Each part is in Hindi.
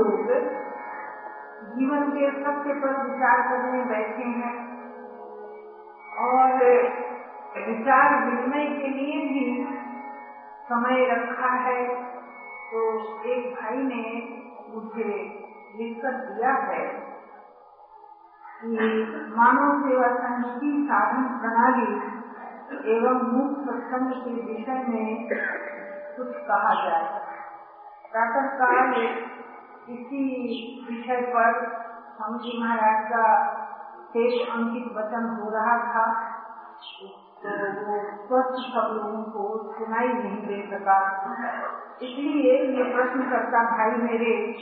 लोग जीवन के सत्य पर विचार करने बैठे हैं और विचार विनिमय के लिए भी समय रखा है। तो एक भाई ने मुझे लिखकर दिया है कि मानव सेवा संघ की साधन प्रणाली एवं मुक्त सत्संग के विषय में कुछ कहा जाए। प्रातः काल इसी विषय पर जी महाराज का शेष अंकित वचन हो रहा था। तो वो स्वस्थ सब लोगों को सुनाई नहीं दे सका। इसलिए ये प्रश्न करता भाई मेरे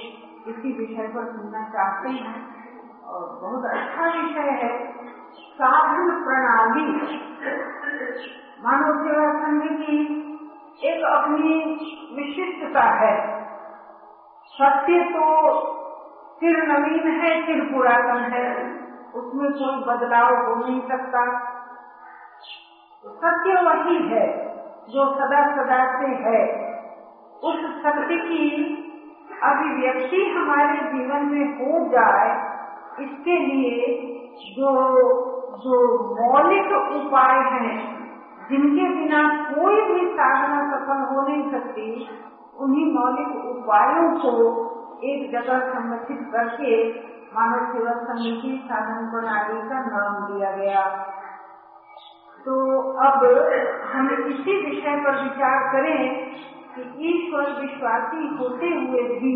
इसी विषय पर सुनना चाहते हैं। और बहुत अच्छा विषय है। साधन प्रणाली। मानव सेवा संघ की एक अपनी विशिष्टता है। सत्य तो फिर नवीन है, फिर पुरातन है। उसमें कोई बदलाव हो नहीं सकता। सत्य वही है, जो सदा सदा से है। उस सत्य की अभिव्यक्ति हमारे जीवन में हो जाए, इसके लिए जो जो मौलिक उपाय हैं, जिनके बिना कोई भी साधना सफल हो नहीं सकती उन्हीं मौलिक उपायों को एक जगह संगठित करके मानव सेवा समिति साधन प्रणाली का नाम दिया गया। तो अब हम इसी विषय पर विचार करें कि ईश्वर विश्वासी होते हुए भी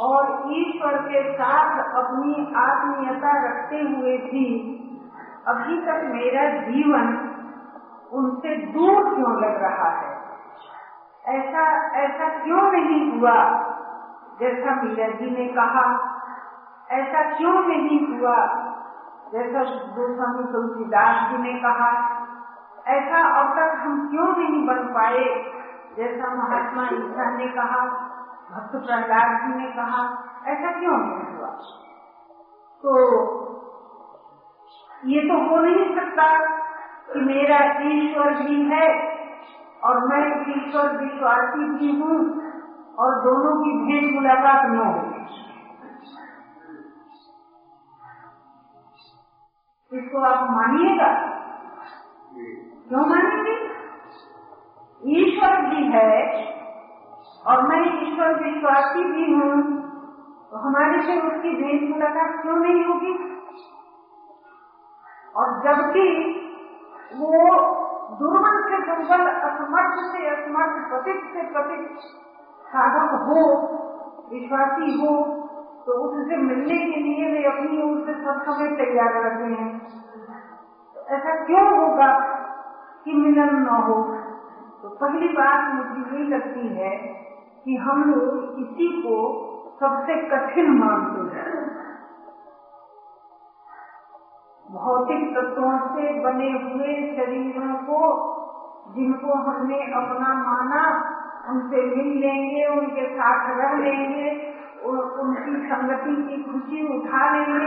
और ईश्वर के साथ अपनी आत्मीयता रखते हुए भी अभी तक मेरा जीवन उनसे दूर क्यों लग रहा है? ऐसा ऐसा क्यों नहीं हुआ? जैसा मीरा जी ने कहा, ऐसा क्यों नहीं हुआ? जैसा गोस्वामी तुलसीदास जी ने कहा, ऐसा अब तक हम क्यों नहीं बन पाए? जैसा महात्मा ईसा ने कहा, भक्त प्रहलाद जी ने कहा, ऐसा क्यों नहीं हुआ? तो ये तो हो नहीं सकता कि मेरा ईश्वर भी है। और मैं ईश्वर विश्वासी भी हूँ और दोनों की भेंट मुलाकात न हो। इसको आप मानिएगा? क्यों मानेंगे ईश्वर भी है और मैं ईश्वर विश्वासी भी हूँ तो हमारे से उसकी भेंट मुलाकात क्यों नहीं होगी? और जबकि वो दुर्बल से दुर्बल असमर्थ से असमर्थ पतित से पतित साधक हो, विश्वासी हो तो उससे मिलने के लिए वे अपनी ओर से समय तैयार रहते हैं। तो ऐसा क्यों होगा कि मिलन न हो? तो पहली बात मुझे यही लगती है कि हम लोग इसी को सबसे कठिन मानते भौतिक तत्वों से बने हुए शरीरों को, जिनको हमने अपना माना, उनसे मिल लेंगे, उनके साथ रह लेंगे, और उनकी संगति की खुशी उठा लेंगे।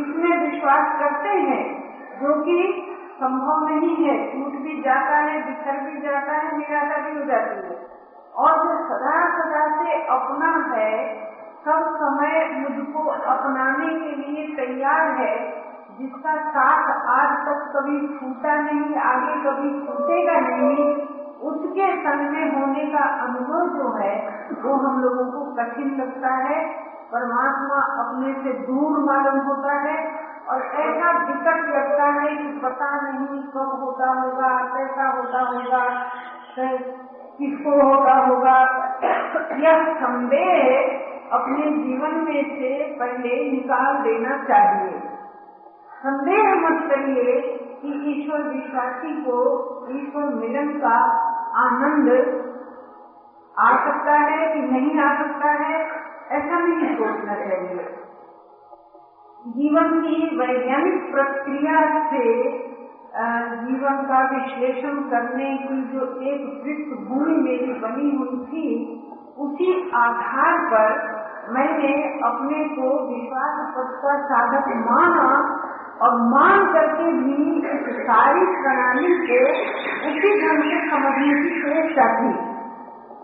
इसमें विश्वास करते हैं, जो कि संभव नहीं है। टूट भी जाता है, बिखर भी जाता है, निराशा भी हो जाती है। और जो सदा सदा से अपना है, सब समय मुझको अपनाने के लिए तैयार है जिसका साथ आज तक कभी छूटा नहीं, आगे कभी छूटेगा नहीं, उसके संग में होने का अनुभव जो है, वो हम लोगों को कठिन लगता है। परमात्मा अपने से दूर मालूम होता है और ऐसा विकट लगता है कि पता नहीं कब होता होगा, कैसा होता होगा किसको होता होगा। यह संदेह अपने जीवन में से पहले निकाल देना चाहिए। संदेह मत करिए कि ईश्वर विश्वासी को ईश्वर मिलन का आनंद आ सकता है कि नहीं आ सकता है, ऐसा नहीं सोचना चाहिए। जीवन की वैज्ञानिक प्रक्रिया से जीवन का विश्लेषण करने की जो एक पृष्ठभूमि मेरी बनी हुई थी, उसी आधार पर मैंने अपने को विश्वास पद का साधक माना और मान करके भी इस सारी प्रणाली को उसी ढंग से समझने की चेष्टा थी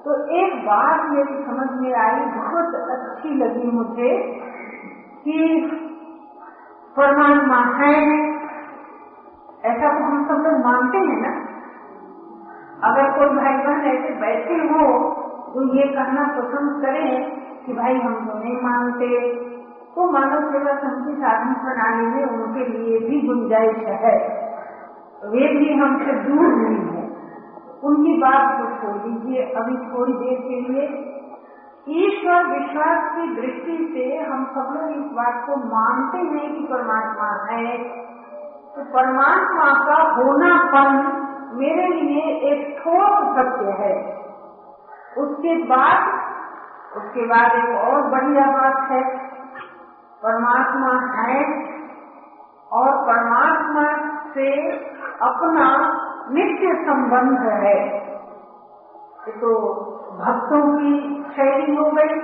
तो एक बात मेरी समझ में आई, बहुत अच्छी लगी मुझे कि परमात्मा है, ऐसा तो हम सब लोग मानते हैं ना। अगर कोई भाई बहन ऐसे बैठे हो तो ये कहना पसंद करें कि भाई हम तो नहीं मानते। तो मानव सेवा संघ की साधन प्रणाली में उनके लिए भी गुंजाइश है। वे भी हमसे दूर नहीं है। उनकी बात को छोड़ दीजिए। अभी थोड़ी देर के लिए ईश्वर विश्वास की दृष्टि से हम सब लोग इस बात को मानते हैं कि परमात्मा है। तो परमात्मा का होनापन मेरे लिए एक ठोस सत्य है। उसके बाद उसके बाद एक और बढ़िया बात है। परमात्मा है और परमात्मा से अपना नित्य संबंध है। तो भक्तों की शैली हो गई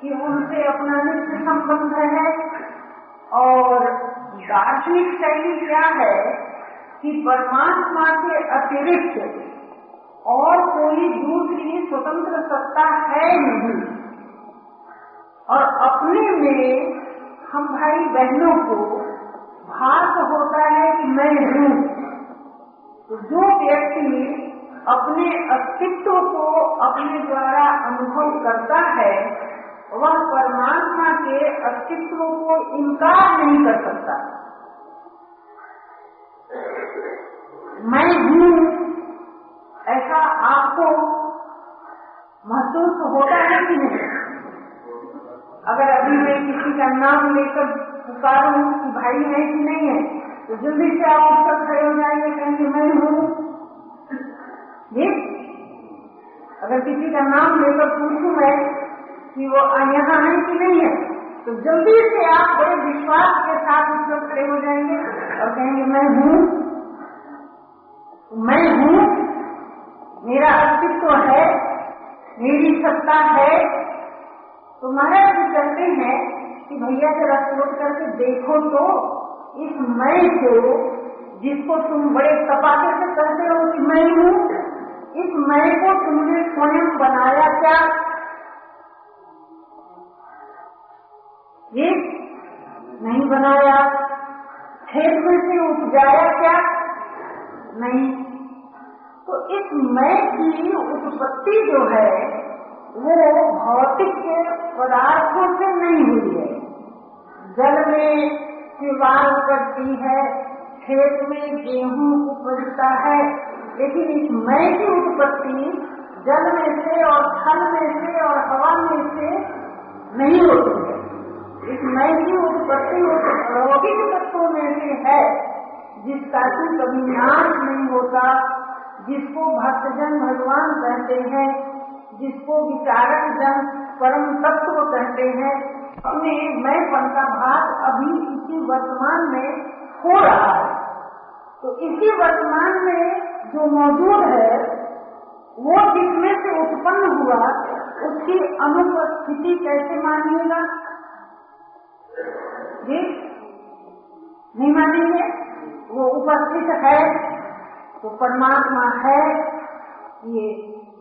कि उनसे अपना नित्य संबंध है और दार्शनिक शैली क्या है कि परमात्मा के अतिरिक्त और कोई दूसरी स्वतंत्र सत्ता है नहीं। और अपने में हम भाई बहनों को भास होता है कि मैं हूँ? तो जो व्यक्ति अपने अस्तित्व को अपने द्वारा अनुभव करता है, वह परमात्मा के अस्तित्व को इनकार नहीं कर सकता। मैं हूँ, ऐसा आपको महसूस होता है कि नहीं? अगर अभी मैं किसी का नाम लेकर पुकारूं भाई है कि नहीं है तो जल्दी से आप पर खड़े हो जाएँगे, कहेंगे, मैं हूँ। अगर किसी का नाम लेकर पूछूँ मैं कि वो यहाँ है कि नहीं है तो जल्दी से आप बड़े विश्वास के साथ उस पर खड़े हो जाएँगे और कहेंगे, मैं हूँ। मैं हूँ? मेरा अस्तित्व है, मेरी सत्ता है तो महाराज जी कहते हैं कि भैया जरा सोच करके देखो तो इस मैं को जिसको तुम बड़े तपाके से कहते हो कि मैं हूँ इस मैं को तुमने स्वयं बनाया क्या? ये नहीं बनाया। खेत में से उपजाया क्या? नहीं। तो इस मैं की उत्पत्ति जो है से नहीं हुई है। जल में सिवाल करती है, खेत में गेहूँ उपजता है, लेकिन इस मैं की उत्पत्ति जल में से और थल में से और हवा में से नहीं होती है। इस मैं की उत्पत्ति उस अलौकिक तत्वों में से है, जिसका कि कभी नाश नहीं होता, जिसको भक्तजन भगवान कहते हैं, जिसको विचारक जन परम तत्व कहते हैं। अपने मैं पन का भाग अभी इसी वर्तमान में हो रहा है। तो इसी वर्तमान में जो मौजूद है, वो जिसमें से उत्पन्न हुआ, उसकी अनुपस्थिति कैसे मानिएगा? जी नहीं मानेंगे वो उपस्थित है तो परमात्मा है, ये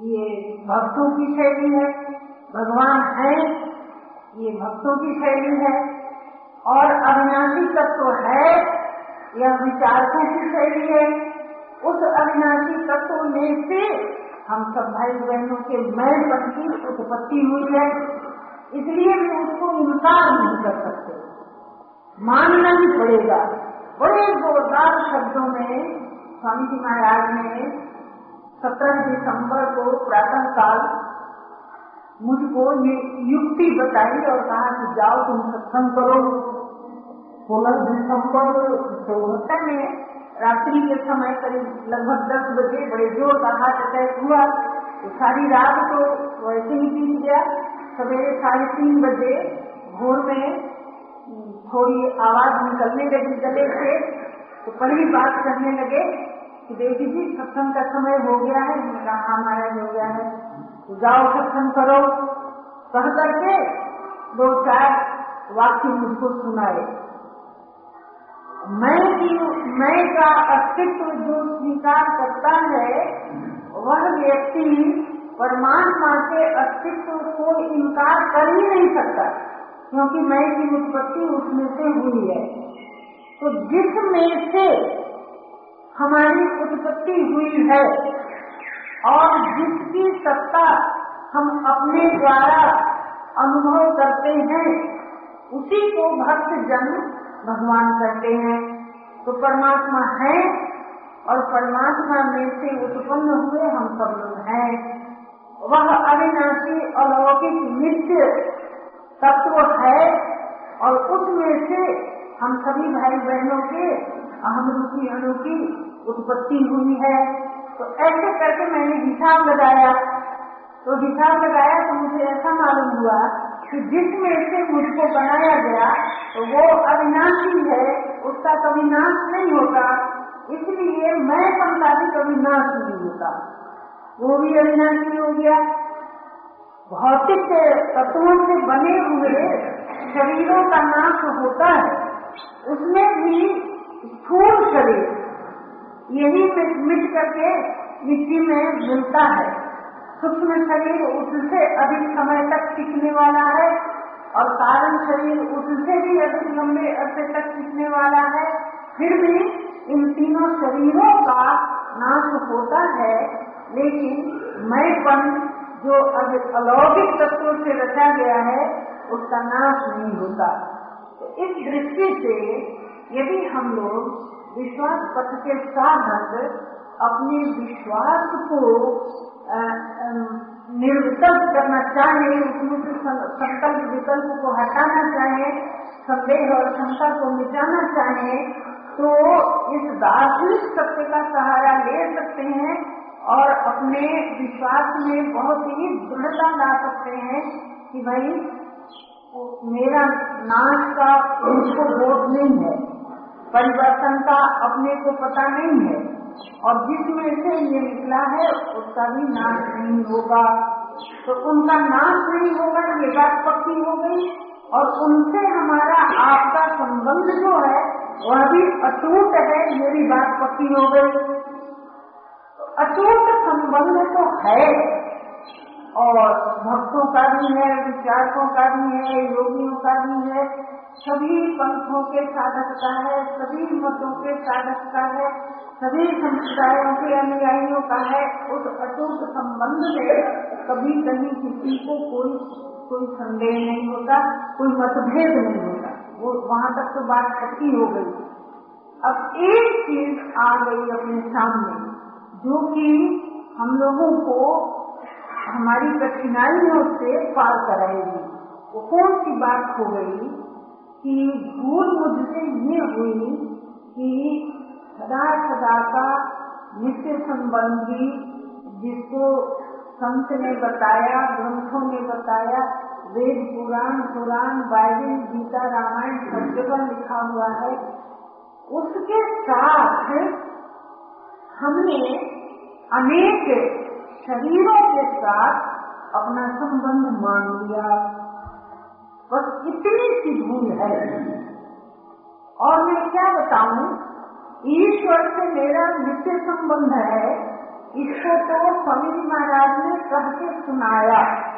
ये भक्तों की शैली है। भगवान है, ये भक्तों की शैली है। और अविनाशी तत्व है, यह विचारकों की शैली है। उस अविनाशी तत्व में से हम सब भाई बहनों के मैं पद की उत्पत्ति हुई है। इसलिए भी उसको इनकार नहीं कर सकते। मानना ही पड़ेगा। बड़े जोरदार शब्दों में स्वामी जी महाराज ने सत्रह दिसंबर को प्रातः काल मुझको ये युक्ति बताई और कहा कि जाओ तुम सत्संग करो। सोलह दिसंबर चौहत्तर में रात्रि के समय करीब लगभग दस बजे बड़े ज़ोर का हार्ट अटैक हुआ। तो सारी रात तो वैसे ही बीत गया। सवेरे साढ़े तीन बजे भोर में थोड़ी आवाज़ निकलने लगी गले से। तो पहली बात करने लगे कि देवी जी, सत्संग का समय हो गया है। कहा हाँ हो गया है। जाओ सत्संग करो। कह करके दो चार वाक्य मुझको सुनाए। मैं की मैं का अस्तित्व जो स्वीकार करता है, वह व्यक्ति परमात्मा के अस्तित्व को इनकार कर ही नहीं सकता, क्योंकि मैं की उत्पत्ति उसमें से हुई है। तो जिसमें से हमारी उत्पत्ति हुई है और जिसकी सत्ता हम अपने द्वारा अनुभव करते हैं, उसी को भक्त जन भगवान करते हैं। तो परमात्मा है और परमात्मा में से उत्पन्न हुए हम सब लोग हैं। वह अविनाशी अलौकिक नित्य तत्व है और उसमें से हम सभी भाई बहनों के अहम रूपी अणु की उत्पत्ति हुई है। तो ऐसे करके मैंने हिसाब लगाया। तो हिसाब लगाया तो मुझे ऐसा मालूम हुआ कि जिसमें से मुझको बनाया गया तो वो अविनाशी है, उसका कभी नाश नहीं होता। इसलिए मैं बनता भी कभी नाश नहीं होता। वो भी अविनाशी हो गया। भौतिक तत्वों से बने हुए शरीरों का नाश होता है। उसमें भी स्थूल शरीर यही मिट करके मिट्टी में मिलता है। सूक्ष्म शरीर उससे अधिक समय तक टिकने वाला है और कारण शरीर उससे भी अधिक लंबे अरसे तक टिकने वाला है। फिर भी इन तीनों शरीरों का नाश होता है। लेकिन मैंपन जो अलौकिक तत्वों से रचा गया है, उसका नाश नहीं होता। तो इस दृष्टि से यदि हम लोग विश्वास पथ के साधक अपने विश्वास को निर्विकल्प करना चाहे, उसमें से संकल्प विकल्प को हटाना चाहे, संदेह और शंका को मिटाना चाहे तो इस दार्शनिक सत्य का सहारा ले सकते हैं और अपने विश्वास में बहुत ही दृढ़ता ला सकते हैं कि भाई, मेरा नाश का मुझको बोध नहीं है। परिवर्तन का अपने को पता नहीं है। और जिसमें से ये निकला है, उसका भी नाश नहीं होगा। तो उनका नाश नहीं होगा, ये बात पक्की हो गई। और उनसे हमारा आपका संबंध जो है, वह भी अटूट है, ये भी बात पक्की हो गई। तो अटूट संबंध तो है, और भक्तों का भी है, विचारकों का भी है, योगियों का भी है। सभी पंथों के साधक का है, सभी मतों के साधक का है, सभी संप्रदायों के अनुयायियों का है। उस अटूट संबंध में कभी कहीं किसी को कोई कोई संदेह नहीं होता, कोई मतभेद नहीं होता। वो वहाँ तक तो बात पक्की हो गई। अब एक चीज़ आ गई अपने सामने, जो कि हम लोगों को हमारी कठिनाइयों से पार कराएगी। वो कौन सी बात हो गई? कि भूल मुझसे ये हुई कि सदा सदा का नित्य संबंधी जिसको संत ने बताया, ग्रंथों ने बताया, वेद, पुराण पुराण बाइबल, गीता, रामायण सब जगह लिखा हुआ है। उसके साथ हमने अनेक शरीरों के साथ अपना संबंध मान लिया। बस इतनी सी भूल है। और मैं क्या बताऊँ? ईश्वर से मेरा नित्य संबंध है। इसको तो स्वामी महाराज ने कह के सुनाया।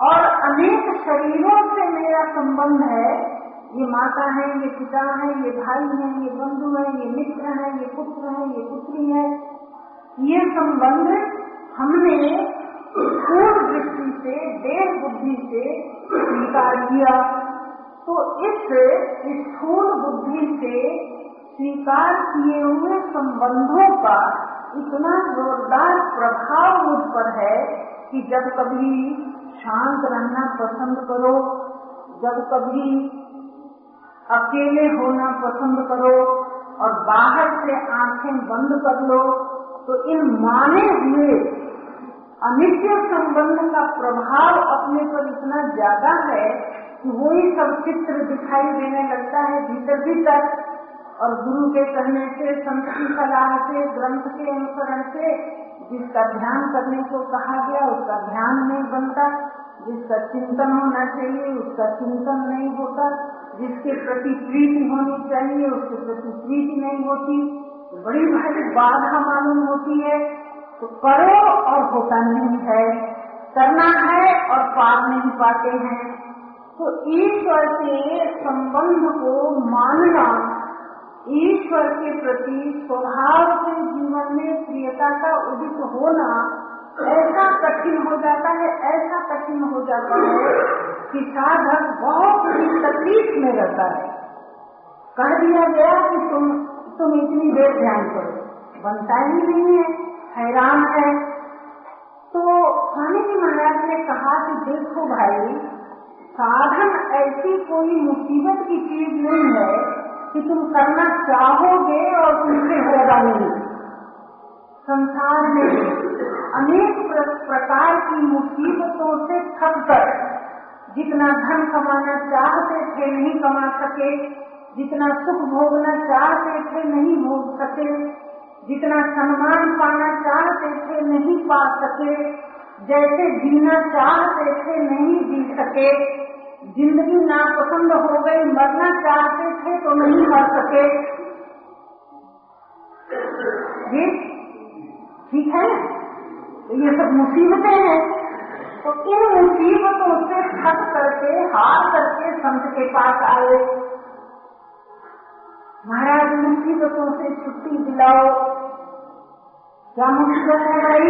और अनेक शरीरों से मेरा संबंध है। ये माता है, ये पिता है, ये भाई है, ये बंधु है, ये मित्र है, ये पुत्र है, ये पुत्री है। ये संबंध हमने स्थूल दृष्टि से, देह बुद्धि से स्वीकार किया। तो इस स्थूल बुद्धि से स्वीकार किए हुए संबंधों का इतना जोरदार प्रभाव मुझ पर है कि जब कभी शांत रहना पसंद करो, जब कभी अकेले होना पसंद करो और बाहर से आँखें बंद कर लो तो इन माने हुए अनित्य संबंध का प्रभाव अपने पर इतना ज़्यादा है कि वही सब चित्र दिखाई देने लगता है भीतर भीतर। और गुरु के कहने से संत की सलाह से, ग्रंथ के अनुसरण से, जिसका ध्यान करने को कहा गया, उसका ध्यान नहीं बनता। जिसका चिंतन होना चाहिए, उसका चिंतन नहीं होता। जिसके प्रति प्रीति होनी चाहिए, उसके प्रति प्रीति नहीं होती। बड़ी भारी बाधा मालूम होती है। तो करो और होता नहीं है। करना है और पार नहीं पाते हैं। तो ईश्वर के संबंध को मानना ईश्वर के प्रति स्वभाव से जीवन में प्रियता का उदित होना ऐसा कठिन हो जाता है, ऐसा कठिन हो जाता है कि साधक बहुत ही तकलीफ़ में रहता है। कह दिया गया कि तुम तुम इतनी देर ध्यान करो। बनता ही नहीं है। हैरान है। तो स्वामी जी महाराज ने कहा कि देखो भाई, साधन ऐसी कोई मुसीबत की चीज़ नहीं है कि तुम करना चाहोगे और तुमसे होगा नहीं। संसार में अनेक प्रकार की मुसीबतों से थक कर, जितना धन कमाना चाहते थे नहीं कमा सके, जितना सुख भोगना चाहते थे नहीं भोग सके जितना सम्मान पाना चाहते थे नहीं पा सके, जैसे जीना चाहते थे नहीं जी सके। ज़िंदगी नापसंद हो गई, मरना चाहते थे तो नहीं मर सके। ठीक है? ये सब मुसीबतें हैं। तो इन मुसीबतों से थक करके, हार करके संत के पास आए महाराज मुसीबतों से छुट्टी दिलाओ। क्या मुसीबत है भाई?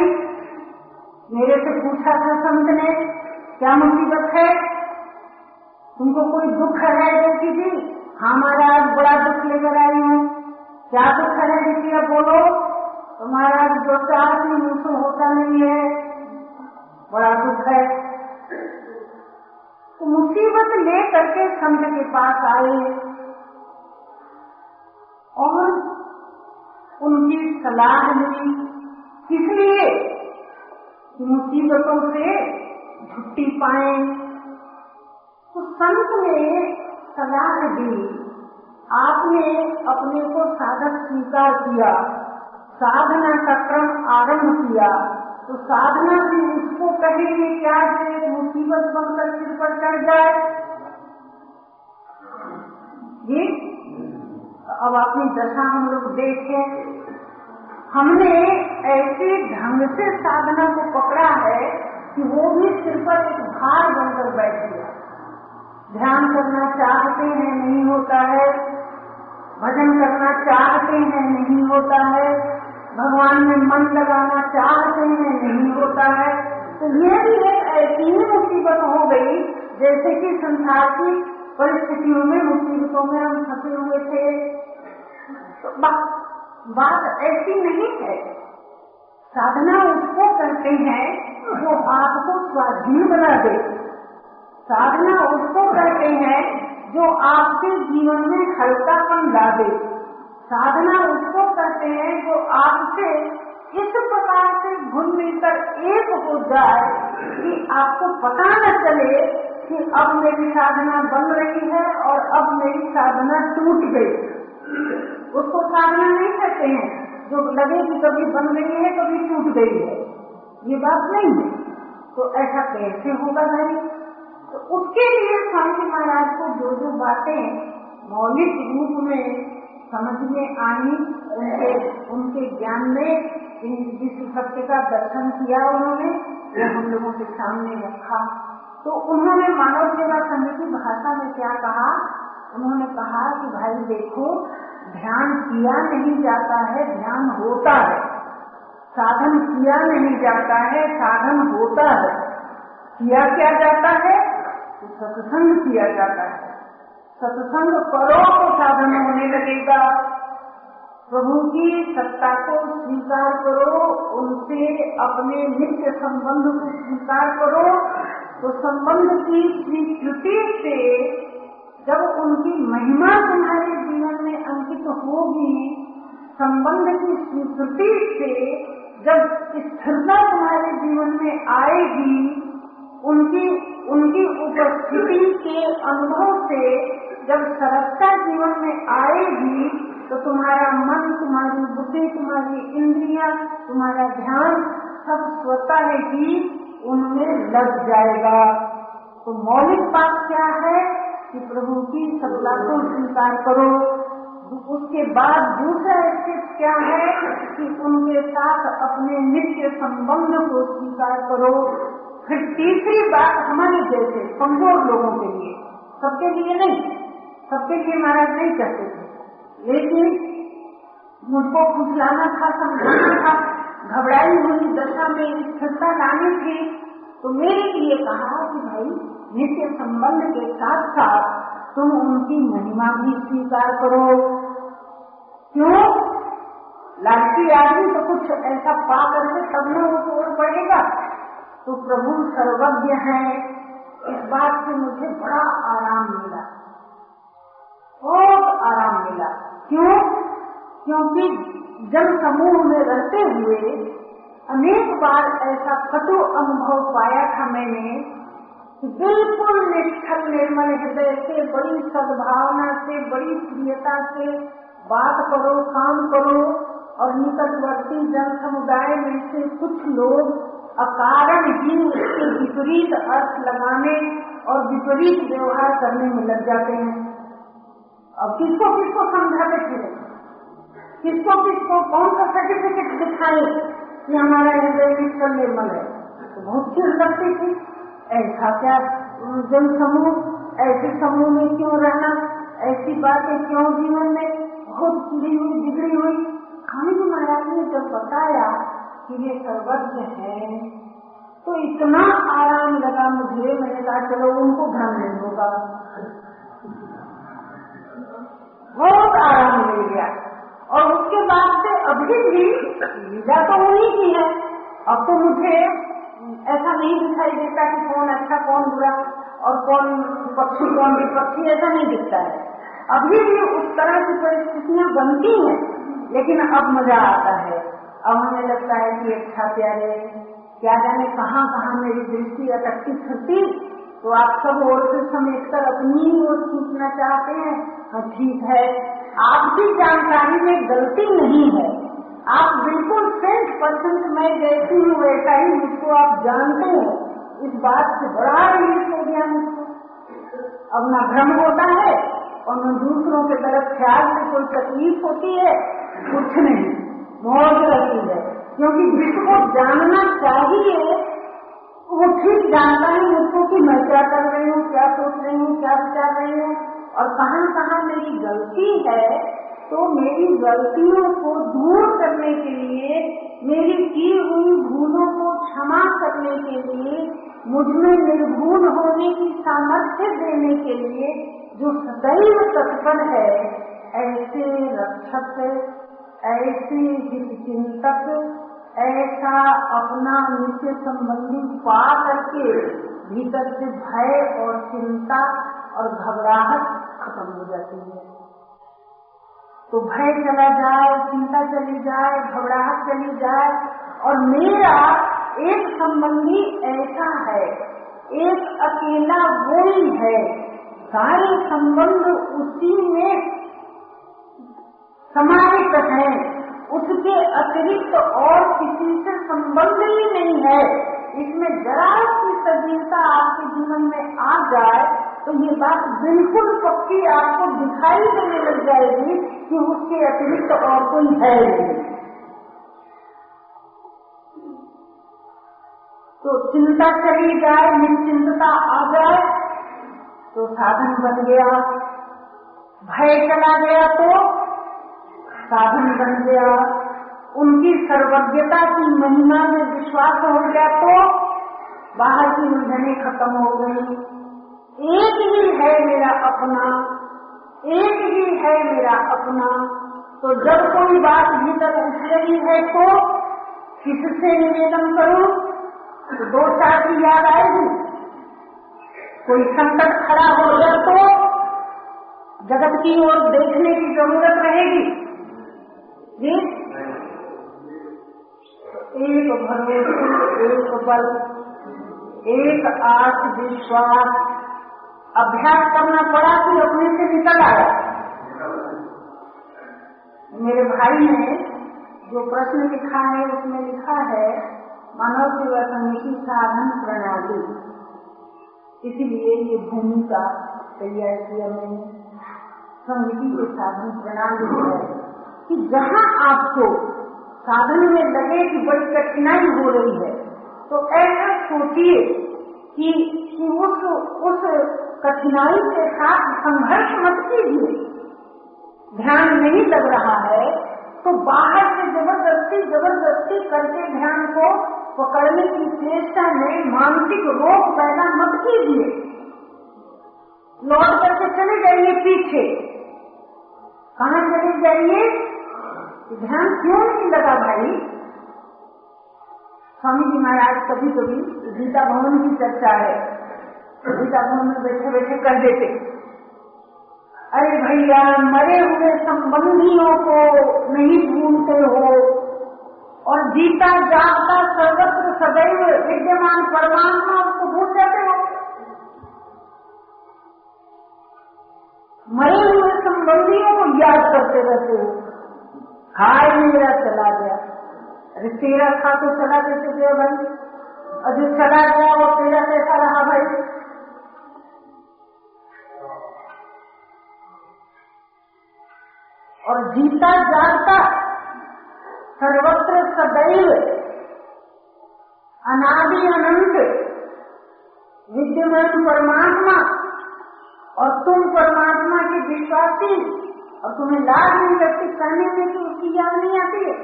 मेरे से पूछा था संत ने, क्या मुसीबत है? तुमको कोई दुख है देखी थी हाँ महाराज, बड़ा दुख लेकर आई हूँ। क्या दुख है देखिए बोलो। तो महाराज, जो चार दिन मुझसे होता नहीं है। बड़ा दुख है। तो मुसीबत ले करके संत के पास आए। और उनकी सलाह ली इसलिए मुसीबतों से छुट्टी पाए। तो संत ने सलाह दी। आपने अपने को साधक स्वीकार किया। साधना का क्रम आरंभ किया। तो साधना भी उसको कहेंगे क्या जो मुसीबत बनकर सिर पर चढ़ जाए। ये अब अपनी दशा हम लोग देखें। हमने ऐसे ढंग से साधना को पकड़ा है कि वो भी सिर पर एक भार बनकर बैठ गया। ध्यान करना चाहते हैं, नहीं होता है। भजन करना चाहते हैं, नहीं होता है। भगवान में मन लगाना चाहते हैं, नहीं होता है। तो ये भी एक ऐसी ही मुसीबत हो गई, जैसे कि संसार की परिस्थितियों में मुसीबतों में हम फंसे हुए थे। तो बा, बात ऐसी नहीं है। साधना उसको करते हैं जो आपको स्वाधीन बना दे। साधना उसको करते हैं जो आपके जीवन में हल्कापन ला दे। साधना उसको करते हैं जो आपसे इस प्रकार से घुल मिलकर एक हो जाए कि आपको पता न चले कि अब मेरी साधना बन रही है और अब मेरी साधना टूट गई। उसको साधना नहीं कहते हैं। जो लगे कि कभी बन गई है, कभी टूट गई है। ये बात नहीं है। तो ऐसा कैसे होगा भाई? तो उसके लिए स्वामी महाराज को जो जो बातें मौलिक रूप में समझ में आई, उनके उनके ज्ञान में, इन विश्व सत्य का दर्शन किया उन्होंने, वो हम लोगों के सामने रखा। तो उन्होंने मानव सेवा की भाषा में क्या कहा? उन्होंने कहा कि भाई देखो ध्यान किया नहीं जाता है, ध्यान होता है। साधन किया नहीं जाता है, साधन होता है। किया क्या जाता है? तो सत्संग किया जाता है। सत्संग करो तो साधन होने लगेगा। प्रभु की सत्ता को स्वीकार करो, उनसे अपने नित्य संबंध को स्वीकार करो। तो संबंध की स्वीकृति से जब उनकी महिमा तुम्हारे जीवन में अंकित होगी, संबंध की स्वीकृति से जब स्थिरता तुम्हारे जीवन में आएगी, उनकी उनकी उपस्थिति के अनुभव से जब सरसता जीवन में आएगी तो तुम्हारा मन, तुम्हारी बुद्धि, तुम्हारी इंद्रिया, तुम्हारा ध्यान सब स्वतः ही उनमें लग जाएगा। तो मौलिक बात क्या है? कि प्रभु की सत्ता को स्वीकार करो। उसके बाद दूसरा स्थित क्या है कि उनके साथ अपने नित्य संबंध को स्वीकार करो। फिर तीसरी बात हमारे जैसे कमज़ोर लोगों के लिए। सबके लिए नहीं, सबके लिए महाराज नहीं कहते थे। लेकिन मुझको खुशलाना था, समझाना था, घबराई हुई दशा में स्थिरता लानी थी। तो मेरे लिए कहा कि भाई नित्य संबंध के साथ साथ तुम उनकी महिमा भी स्वीकार करो। क्यों? लालची आदमी तो कुछ ऐसा पा करके वो तोड़ पड़ेगा। तो प्रभु सर्वज्ञ है। इस बात से मुझे बड़ा आराम मिला। बहुत आराम मिला। क्यों? क्योंकि जन समूह में रहते हुए अनेक बार ऐसा कटु अनुभव पाया था मैंने बिल्कुल निष्ठल निर्मल हृदय से, बड़ी सद्भावना से, बड़ी प्रियता से, बात करो, काम करो, और निकटवर्ती जन समुदाय में से कुछ लोग अकारण ही उसके विपरीत अर्थ लगाने और विपरीत व्यवहार करने में लग जाते हैं। अब किसको किसको समझाते फिर? किसको किसको? कौन सा सर्टिफिकेट दिखाए कि हमारा हृदय निष्ठल निर्मल है? तो बहुत चिड़ लगती थी। ऐसा क्या जन समूह, ऐसे समूह में क्यों रहना, ऐसी बातें क्यों जीवन में बहुत चिड़ी हुई, बिगड़ी हुई? खानी महाराज ने जब बताया कि ये सर्वज्ञ है तो इतना आराम लगा मुझे, मैंने कहा, चलो उनको ध्यान नहीं होगा। बहुत आराम मिल गया। और उसके बाद से अभी भी लीला तो उन्हीं की है। अब तो मुझे ऐसा नहीं दिखाई देता कि कौन अच्छा कौन बुरा और कौन पक्षी, कौन विपक्षी, ऐसा नहीं दिखता है। अभी भी उस तरह की परिस्थितियाँ बनती हैं, लेकिन अब मज़ा आता है। अब हमें लगता है कि अच्छा प्यारे, क्या जाने कहाँ कहाँ मेरी दृष्टि अटकती फिरती तो आप सब और से समेट कर अपनी ओर खींचना चाहते हैं। हाँ ठीक है। आपकी जानकारी में गलती नहीं है। आप बिल्कुल सेंट परसेंट मैं जैसी हूँ वैसा ही मुझको आप जानते हो। इस बात से बड़ा रिलीफ हो गया मुझको। अब ना भ्रम होता है और न दूसरों के तरफ़ ख्याल से कोई तकलीफ़ होती है, कुछ नहीं। मौज रहती है। क्योंकि जिसको जानना चाहिए, वो ठीक जानता है मुझको कि मैं क्या कर रही हूँ, क्या सोच रही हूँ, क्या विचार रही हूँ। और कहाँ कहाँ मेरी गलती है तो मेरी गलतियों को दूर करने के लिए, मेरी की हुई भूलों को क्षमा करने के लिए, मुझमें निर्भूल होने की सामर्थ्य देने के लिए जो सदैव तत्पर है, ऐसे रक्षक, ऐसे हित चिंतक ऐसा अपना नित्य संबंधी पा करके भीतर से भय और चिंता और घबराहट खत्म हो जाती है। तो भय चला जाए, चिंता चली जाए, घबराहट चली जाए, और मेरा एक संबंधी ऐसा है, एक अकेला वो ही है, सारे संबंध उसी में समाहित है। उसके अतिरिक्त और किसी से संबंध ही नहीं है। इसमें जरा सी सजीवता आपके जीवन में आ जाए तो ये बात बिल्कुल पक्की आपको दिखाई देने लग जाएगी कि उसके अतिरिक्त तो और कोई है नहीं। तो चिंता चली जाए, निश्चिंतता आ जाए तो साधन बन गया। भय चला गया तो साधन बन गया। उनकी सर्वज्ञता की महिमा में विश्वास हो गया तो बाहर की उलझने खत्म हो गई। एक ही है मेरा अपना, एक ही है मेरा अपना तो जब कोई बात भीतर उठ रही है तो किससे निवेदन करूँ? तो दो चार की याद आएगी। कोई संकट खड़ा हो जाए तो जगत की ओर देखने की ज़रूरत रहेगी। जी एक भरोसे एक बल, एक आत्म विश्वास अभ्यास करना पड़ा कि अपने से निकल आया। मेरे भाई ने जो प्रश्न लिखा है उसमें लिखा है मानव सेवा समिति साधन प्रणाली। इसलिए ये भूमिका तैयार किया मैंने समिति के साधन प्रणाली है। कि जहाँ आपको साधन में लगे कि बड़ी कठिनाई हो रही है तो ऐसा सोचिए कि, कि उस उस कठिनाई के साथ संघर्ष मत कीजिए। ध्यान नहीं लग रहा है तो बाहर से ज़बरदस्ती ज़बरदस्ती करके ध्यान को पकड़ने की चेष्टा में मानसिक रोग पैदा मत कीजिए। लौट करके चले जाइए पीछे। कहा चले जाइए? ध्यान क्यों नहीं लगा भाई? स्वामी जी महाराज कभी कभी गीता भवन की चर्चा है। गीता भवन में बैठे बैठे कर देते। अरे भैया, मरे हुए संबंधियों को नहीं भूलते हो। और जीता जागता सर्वत्र सदैव विद्यमान परमात्मा को भूल जाते हो। मरे हुए संबंधियों को याद करते रहते हो। हाय, मेरा चला गया। अरे तेरा था तो चला देते थे भाई। जो चला गया, वो तेरा कैसा रहा भाई? और जीता जागता सर्वत्र सदैव अनादि अनंत। विद्यमान परमात्मा और तुम परमात्मा के विश्वासी और तुम्हें लाभ नहीं लगती कहने में कि उसकी याद नहीं आती है।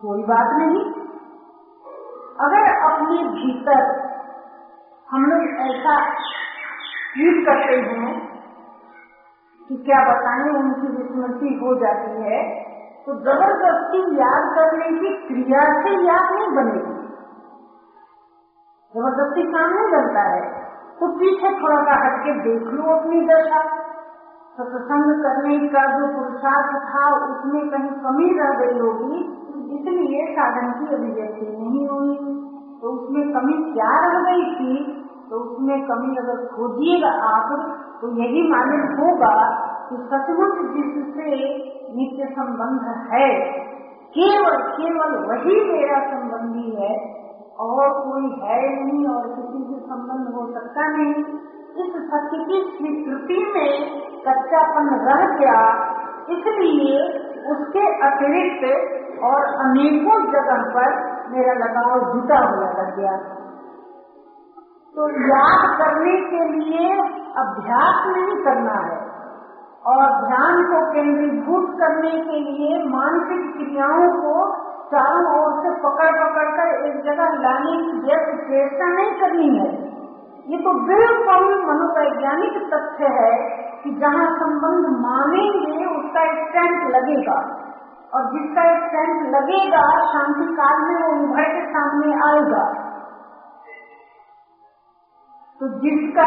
कोई बात नहीं। अगर अपने भीतर हम लोग ऐसा फील करते हैं। कि क्या बताएँ, उनकी विस्मृति हो जाती है तो ज़बरदस्ती याद करने की क्रिया से याद नहीं बनेगी। ज़बरदस्ती काम नहीं बनता है। तो पीछे थोड़ा सा हटके देख लो अपनी दशा। सत्संग करने का जो पुरुषार्थ था, उसमें कहीं कमी रह गई होगी। इसलिए साधन की अभिव्यक्ति नहीं हुई। तो उसमें कमी क्या रह गई थी? तो उसमें कमी अगर खोजिएगा आप तो यही मालूम होगा कि सचमुच जिससे नित्य संबंध है, केवल केवल वही मेरा संबंधी है, और कोई है नहीं और किसी से संबंध हो सकता नहीं। इस सत्य की स्वीकृति में कच्चापन रह गया, इसलिए उसके अतिरिक्त और अनेकों जगह पर मेरा लगाव जुटा हुआ लग गया। तो याद करने के लिए अभ्यास नहीं करना है। और ध्यान को केंद्रीभूत करने के लिए मानसिक क्रियाओं को चारों ओर से पकड़ पकड़ कर एक जगह लाने की व्यस्त चेष्टा नहीं करनी है। ये तो बिल्कुल मनोवैज्ञानिक तथ्य है कि जहाँ संबंध मानेंगे, उसका स्टैंप लगेगा। और जिसका स्टैंप लगेगा, शांति काल में वो उभर के सामने आएगा। तो जिसका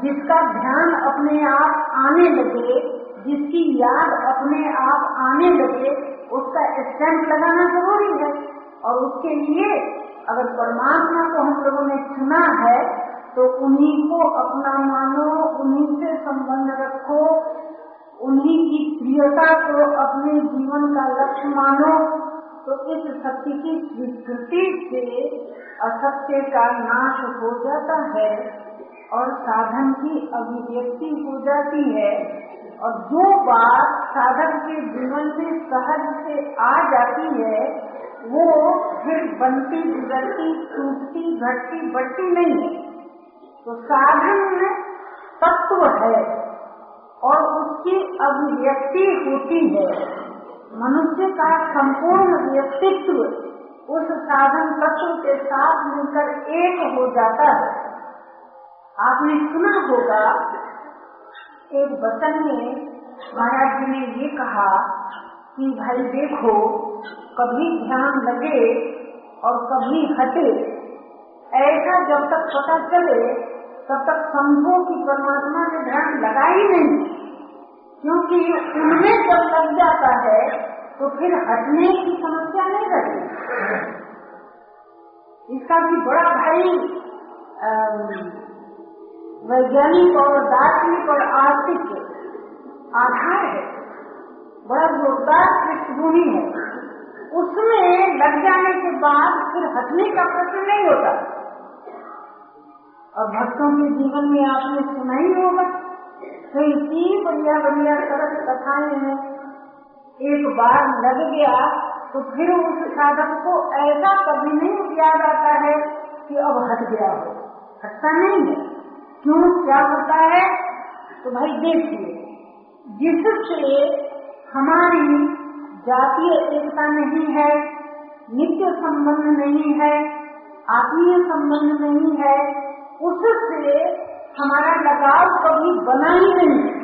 जिसका ध्यान अपने आप आने लगे, जिसकी याद अपने आप आने लगे, उसका स्टैंप लगाना ज़रूरी है। और उसके लिए अगर परमात्मा को हम लोगों ने चुना है तो उन्हीं को अपना मानो, उन्हीं से संबंध रखो, उन्हीं की प्रियता को अपने जीवन का लक्ष्य मानो। तो इस सत्य की स्वीकृति से असत्य का नाश हो जाता है। और साधन की अभिव्यक्ति हो जाती है और जो बात साधक के जीवन से सहज से आ जाती है, वो फिर बनती, बिगड़ती, टूटती, घटती, बढ़ती नहीं है। तो साधन तत्व है और उसकी अभिव्यक्ति होती है। मनुष्य का संपूर्ण व्यक्तित्व उस साधन तत्व के साथ मिलकर एक हो जाता है। आपने सुना होगा, एक वचन में महाराज जी ने ये कहा कि, भाई देखो, कभी ध्यान लगे और कभी हटे। ऐसा जब तक पता चले, तब तक समझो कि परमात्मा ने ध्यान लगा ही नहीं। क्योंकि उनमें जब लग जाता है तो फिर हटने की समस्या नहीं रहती। इसका भी बड़ा भाई वैज्ञानिक और दार्शनिक और आर्थिक आधार है। बड़ा जोरदार पृष्ठभूमि है। उसमें लग जाने के बाद फिर हटने का प्रश्न नहीं होता। और भक्तों के जीवन में आपने सुना ही होगा तो इतनी बढ़िया बढ़िया सरस कथाएँ हैं। एक बार लग गया तो फिर उस साधक को ऐसा कभी नहीं याद आता है कि अब हट गया हो। हटता नहीं है। क्यों क्या होता है? तो भाई देखिए, जिससे हमारी जातीय एकता नहीं है, नित्य संबंध नहीं है, आत्मीय संबंध नहीं है, उससे हमारा लगाव कभी बना ही नहीं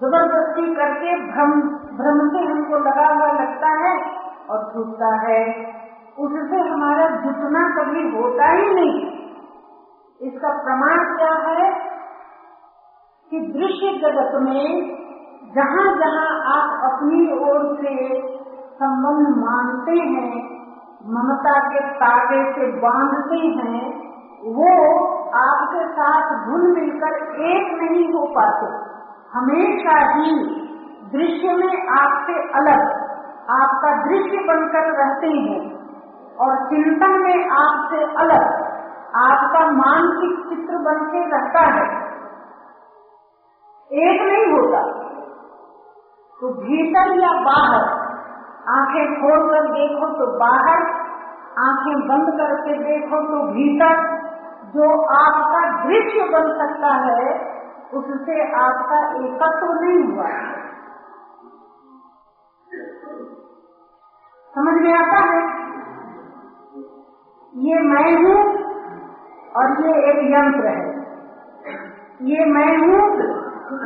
ज़बरदस्ती करके भ्रम भ्रम से हमको लगा हुआ लगता है और छूटता है। उससे हमारा जुटना कभी होता ही नहीं इसका प्रमाण क्या है? कि दृश्य जगत में जहाँ जहाँ आप अपनी ओर से संबंध मानते हैं, ममता के तागे से बांधते हैं, वो आपके साथ घुल मिलकर एक नहीं हो पाते। हमेशा ही दृश्य में आपसे अलग, आपका दृश्य बनकर रहते हैं और चिंतन में आपसे अलग। आपका मानसिक चित्र बन के रहता है। एक नहीं होता। तो भीतर या बाहर, आँखें खोल कर देखो तो बाहर, आँखें बंद करके देखो तो भीतर। जो आपका दृश्य बन सकता है, उससे आपका एकत्व तो नहीं हुआ समझ में आता है? ये मैं हूँ और ये एक यंत्र है। ये मैं हूँ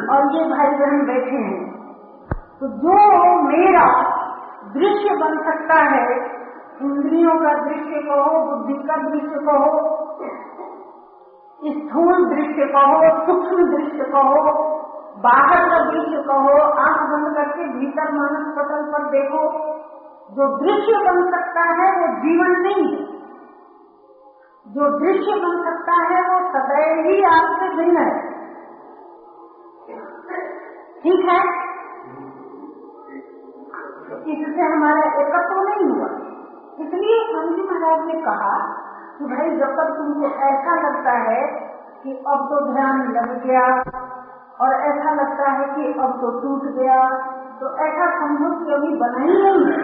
और ये भाई बहन बैठे हैं। तो जो मेरा दृश्य बन सकता है, इंद्रियों का दृश्य कहो बुद्धि का दृश्य कहो स्थूल दृश्य कहो सूक्ष्म दृश्य कहो बाहर का दृश्य कहो आँख बंद करके भीतर मानस पटल पर देखो, जो दृश्य बन सकता है, वो जीवन नहीं है। जो दृश्य बन सकता है, वो सदैव ही आपसे भिन्न है। ठीक है? इससे हमारा एकत्व नहीं हुआ। इसलिए स्वामी महाराज ने कहा कि भाई, जब तक तुमको ऐसा लगता है कि अब तो ध्यान लग गया, और ऐसा लगता है कि अब तो टूट गया तो ऐसा समझो कि अभी बना ही नहीं है।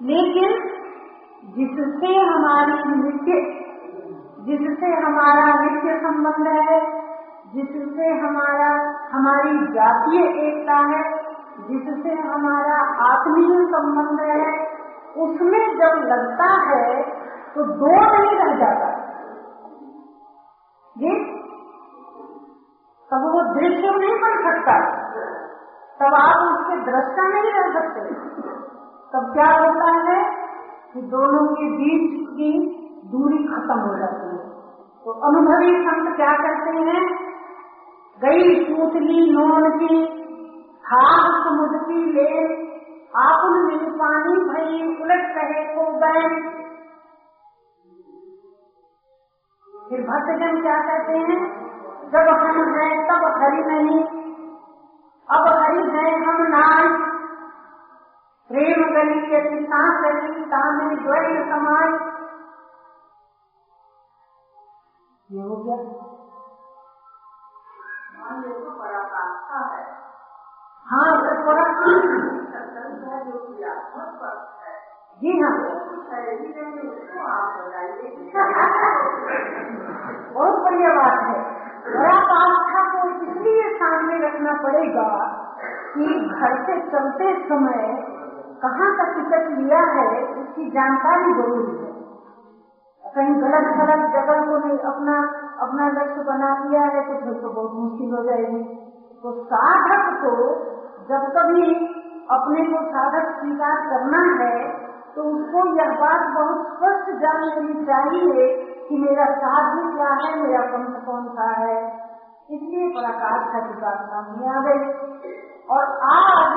लेकिन जिससे हमारी नित्य, जिससे हमारा नित्य संबंध है, जिससे हमारा, हमारी जातीय एकता है, जिससे हमारा आत्मीय संबंध है, उसमें जब लगता है तो दो नहीं रह जाता। जी तब वो दृश्य नहीं बन सकता। तब आप उसके दृष्टा नहीं रह सकते। तब क्या होता है? कि दोनों के बीच की दूरी खत्म हो जाती है। तो अनुभवी संत क्या करते हैं? गई पूतली नोन की खाद समुद्र ले आपुल में पानी भई उलट कहे को गए फिर भक्तजन क्या कहते हैं? जब हम हैं, तब हरि नहीं अब हरि है हम नाय प्रेम गली यदि सांस गली तामिल द्वैत समाज। ये हो गया। पराकाष्ठा है। हाँ तो जो है। जी हाँ। बहुत बढ़िया बात है। बड़ा आस्था को इसलिए सामने रखना पड़ेगा कि घर से चलते समय कहाँ का टिकट लिया है इसकी जानकारी ज़रूरी है। कहीं गलत गलत जगह को नहीं, अपना अपना लक्ष्य बना दिया है तो फिर तो बहुत मुश्किल हो जाएगी। तो साधक को जब कभी अपने को साधक स्वीकार करना है तो उसको यह बात बहुत स्पष्ट जान लेनी चाहिए कि मेरा साध्य क्या है, मेरा पंथ कौन सा है। इसलिए पराकाश का बात सामने आ गई और आज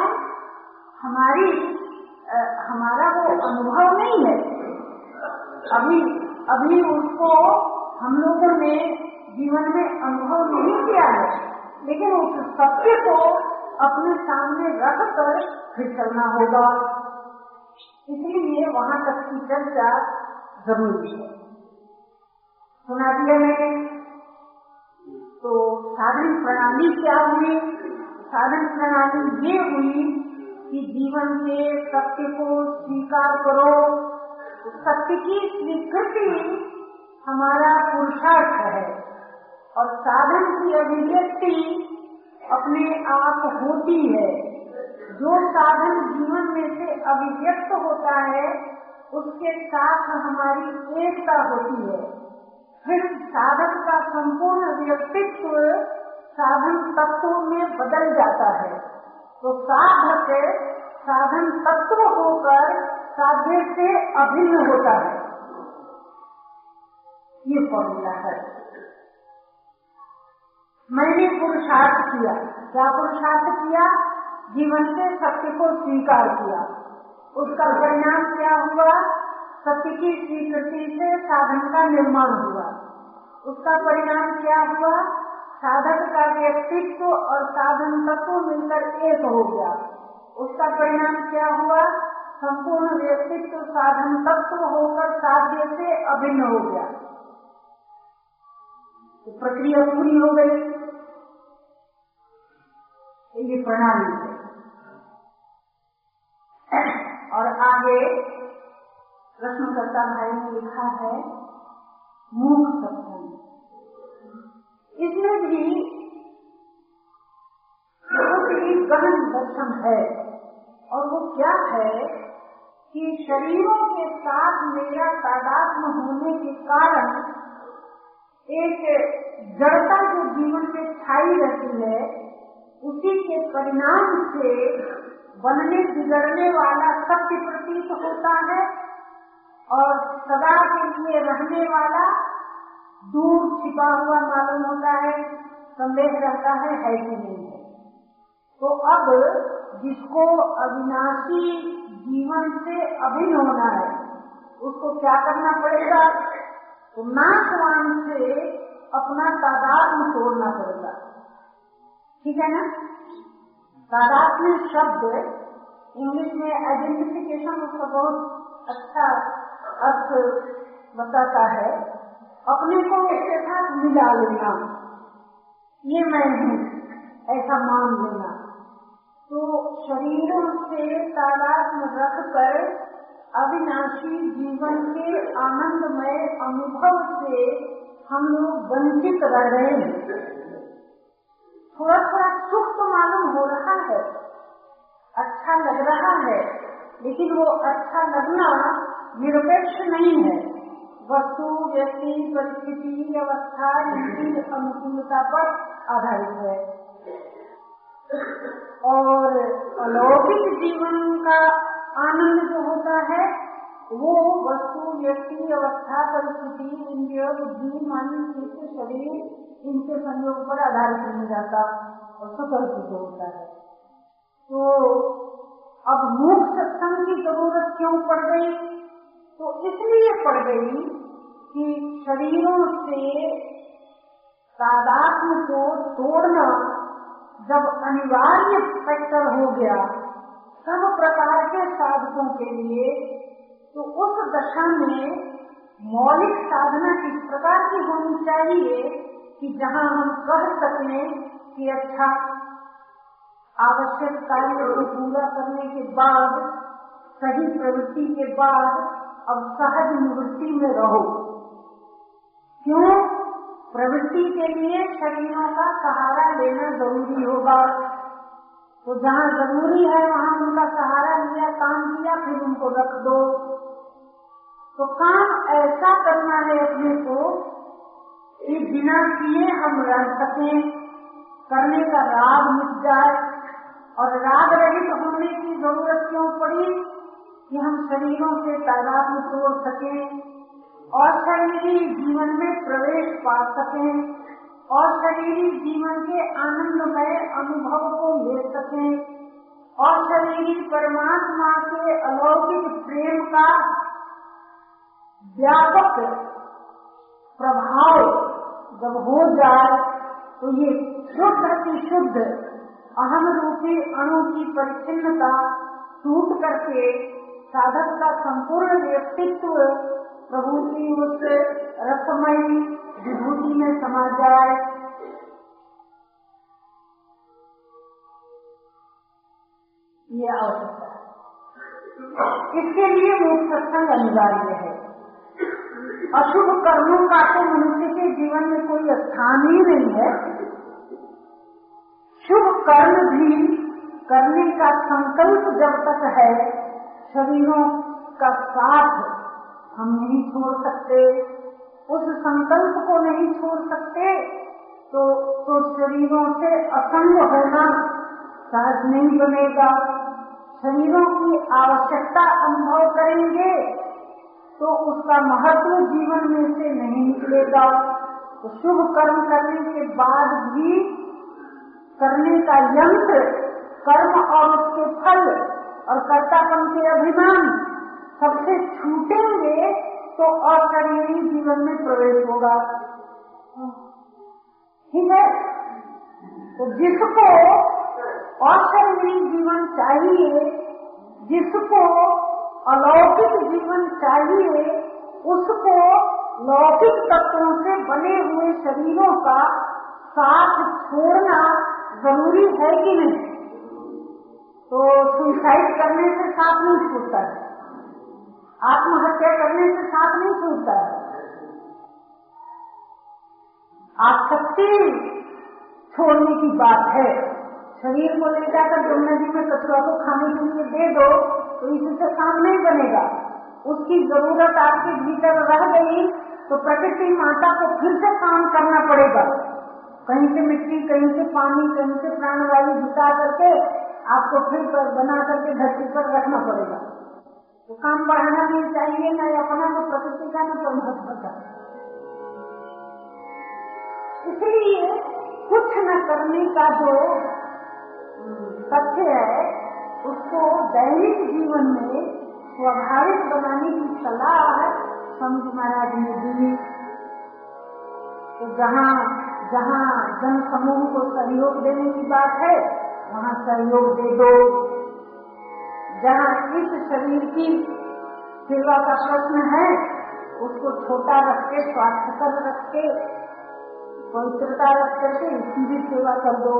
हमारी हमारा वो अनुभव नहीं है। अभी अभी उसको हम लोगों ने जीवन में अनुभव नहीं किया है, लेकिन उस सत्य को अपने सामने रख कर फिर चलना होगा। इसलिए वहाँ तक की चर्चा ज़रूरी है। सुना दिया मैंने। तो साधन प्रणाली क्या हुई? साधन प्रणाली ये हुई कि जीवन के सत्य को स्वीकार करो। सत्य की स्वीकृति हमारा पुरुषार्थ है और साधन की अभिव्यक्ति अपने आप होती है। जो साधन जीवन में से अभिव्यक्त होता है, उसके साथ हमारी एकता होती है। फिर साधन का संपूर्ण व्यक्तित्व साधन तत्व में बदल जाता है। तो साधक साधन तत्व होकर साध्य से अभिन्न होता है। ये फॉर्मूला है। मैंने पुरुषार्थ किया। क्या पुरुषार्थ किया? जीवन से सत्य को स्वीकार किया। उसका परिणाम क्या हुआ? सत्य की स्वीकृति से साधन का निर्माण हुआ। उसका परिणाम क्या हुआ? साधक का व्यक्तित्व और साधन तत्व मिलकर एक हो गया। उसका परिणाम क्या हुआ? संपूर्ण व्यक्तित्व, साधन तत्व होकर साध्य से अभिन्न हो गया। तो प्रक्रिया पूरी हो गई। ये प्रणाली है। और आगे प्रश्नकर्ता भाई ने लिखा है मूक भी बहुत ही गहन दर्शन है। और वो क्या है कि शरीरों के साथ मेरा तादात्म होने के कारण एक जड़ता जो जीवन में छाई रहती है, उसी के परिणाम से बनने, बिगड़ने वाला सत्य प्रतीत होता है और सदा के लिए रहने वाला दूर छिपा हुआ मालूम होता है, संदेह रहता है है कि नहीं? है तो अब जिसको अविनाशी जीवन से अभिन्न होना है, उसको क्या करना पड़ेगा? तो नाशवान से अपना तादात्म तोड़ना पड़ेगा। ठीक है ना? तादात्म्य शब्द इंग्लिश में आइडेंटिफिकेशन उसका बहुत अच्छा अर्थ बताता है। अपने को उसके साथ मिला लेना ये मैं हूँ, ऐसा मान लेना तो शरीरों से तादात्म रख कर अविनाशी जीवन के आनंदमय अनुभव से हम लोग वंचित रह रहे हैं। थोड़ा थोड़ा सुख तो मालूम हो रहा है। अच्छा लग रहा है, लेकिन वो अच्छा लगना निरपेक्ष नहीं है। वस्तु व्यक्ति परिस्थिति अवस्था इनकी अनुकूलता पर आधारित है। और अलौकिक जीवन का आनंद जो होता है, वो वस्तु व्यक्ति अवस्था परिस्थिति, इंद्रिय, बुद्धि मन चित्त, शरीर, इनके संयोग पर आधारित नहीं जाता और स्वतंत्र होता है। तो अब मुख सत्संग की ज़रूरत क्यों पड़ गई? तो इसलिए पड़ गई कि शरीरों से तादात्म को तोड़ना जब अनिवार्य फैक्टर हो गया सब प्रकार के साधकों के लिए तो उस दशा में मौलिक साधना किस प्रकार की होनी चाहिए कि जहाँ हम कह सकें कि अच्छा आवश्यक कार्य को पूरा करने के बाद, सही प्रवृत्ति के बाद अब सहज निवृत्ति में रहो। क्यों? प्रवृत्ति के लिए शरीरों का सहारा लेना ज़रूरी होगा। तो जहाँ ज़रूरी है, वहाँ उनका सहारा लिया, काम किया, फिर उनको रख दो। तो काम ऐसा करना है अपने को कि बिना किए हम रह सके। करने का राग मिट जाए और राग रहित होने की ज़रूरत क्यों पड़ी? कि हम शरीरों से तादाद तोड़ सकें और शरीरी जीवन में प्रवेश पा सकें और शरीरी जीवन के आनंदमय अनुभव को ले सकें और शरीरी परमात्मा के अलौकिक प्रेम का व्यापक प्रभाव जब हो जाए तो ये शुद्ध की शुद्ध, अहम रूपी अणु की परिचिन्नता टूट करके साधक का संपूर्ण व्यक्तित्व प्रभु की उस रसमय विभूति में समा जाए। ये आवश्यकता इसके लिए मुख सत्संग अनिवार्य है। अशुभ कर्मों का तो मनुष्य के जीवन में कोई स्थान ही नहीं है। शुभ कर्म भी करने का संकल्प जब तक है शरीरों का साथ हम नहीं छोड़ सकते, उस संकल्प को नहीं छोड़ सकते तो तो शरीरों से असंग होना सहज नहीं बनेगा। शरीरों की आवश्यकता अनुभव करेंगे तो उसका महत्व जीवन में से नहीं निकलेगा। तो शुभ कर्म करने के बाद भी, करने का यंत्र, कर्म और उसके फल और कर्तापन के अभिमान, सबसे छूटेंगे तो अशरीरी जीवन में प्रवेश होगा। ठीक है? तो जिसको अशरीरी जीवन चाहिए, जिसको अलौकिक जीवन चाहिए, उसको लौकिक तत्वों से बने हुए शरीरों का साथ छोड़ना ज़रूरी है कि नहीं? तो सुसाइड करने से साथ नहीं छूटता है। आत्महत्या करने से साथ नहीं छूटता है। आसक्ति छोड़ने की बात है। शरीर को ले जाकर जमुना जी में कचुआ को खाने के लिए दे दो तो इससे काम नहीं बनेगा। उसकी ज़रूरत आपके भीतर रह गई तो प्रकृति माता को फिर से काम करना पड़ेगा। कहीं से मिट्टी, कहीं से पानी, कहीं से प्राणवायु जुटा करके आपको फिर पर बना करके धरती पर रखना पड़ेगा। तो काम बढ़ाना नहीं चाहिए न अपना न प्रकृति का न परमात्मा का इसलिए कुछ न करने का जो तथ्य है, उसको दैनिक जीवन में स्वाभाविक बनाने की सलाह स्वामी महाराज ने दी। तो जहाँ जहाँ जन समूह को सहयोग देने की बात है वहाँ सहयोग दे दो। जहाँ इस शरीर की सेवा का प्रश्न है, उसको छोटा रख के स्वास्थ्य रख के, पवित्रता रख करके इसकी भी सेवा कर दो।